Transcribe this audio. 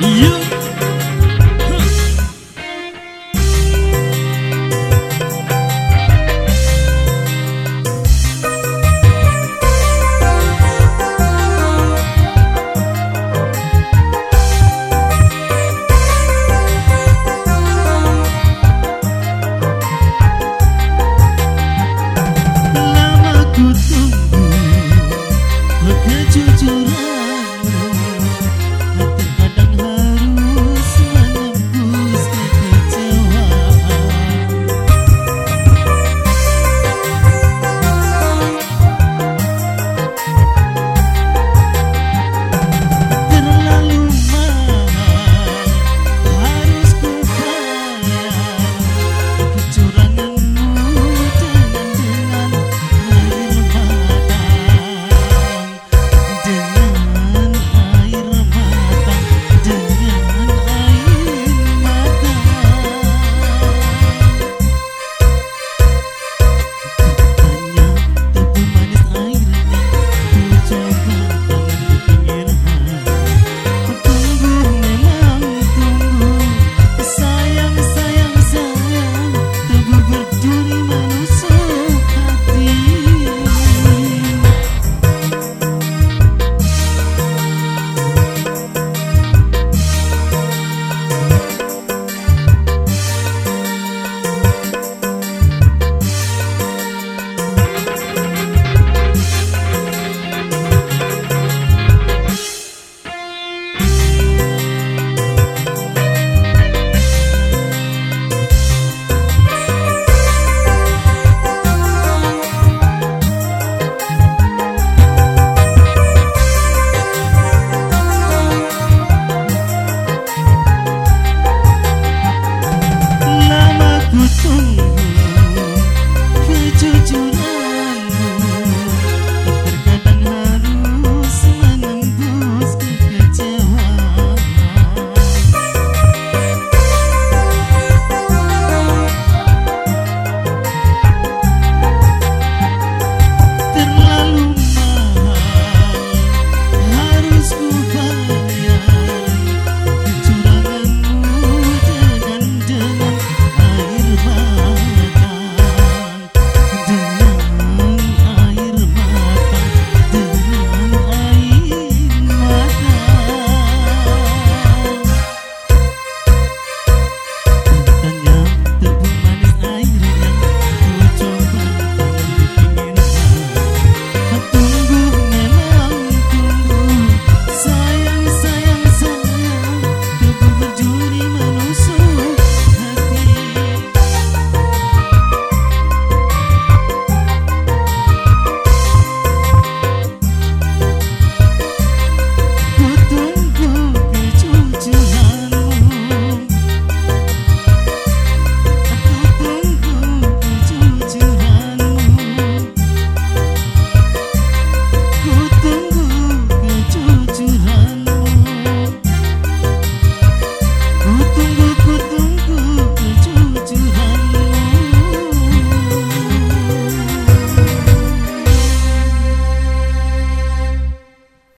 You